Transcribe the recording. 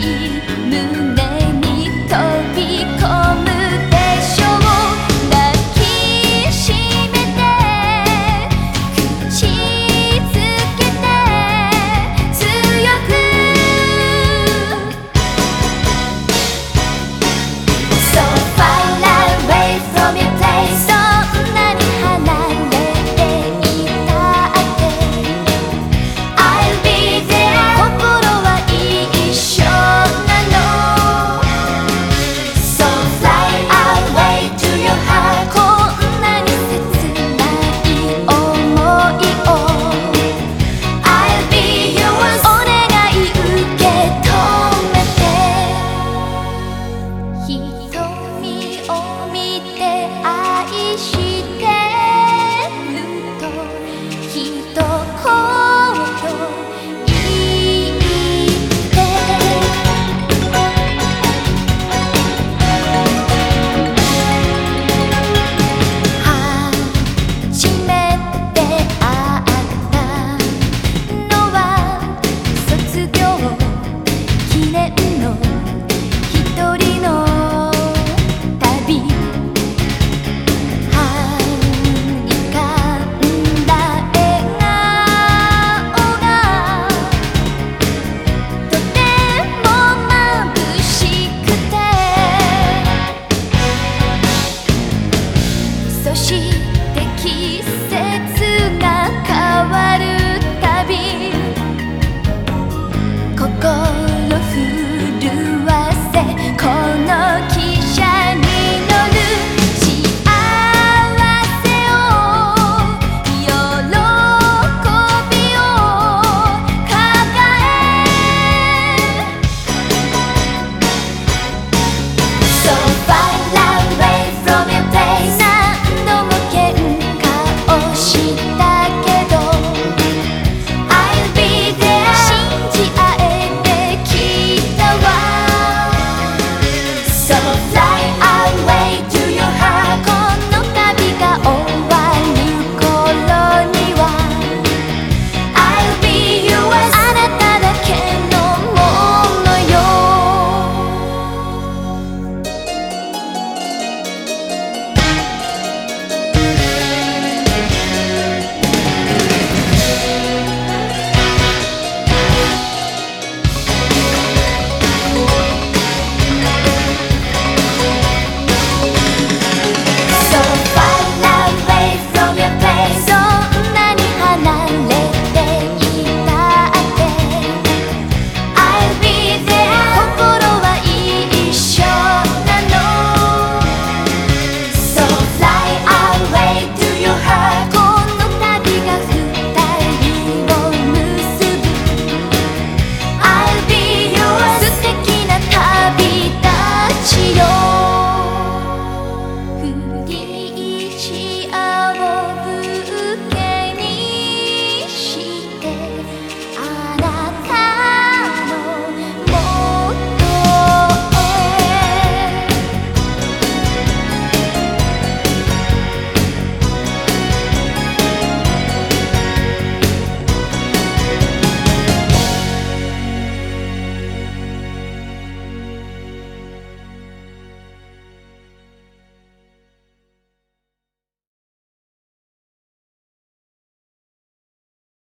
You.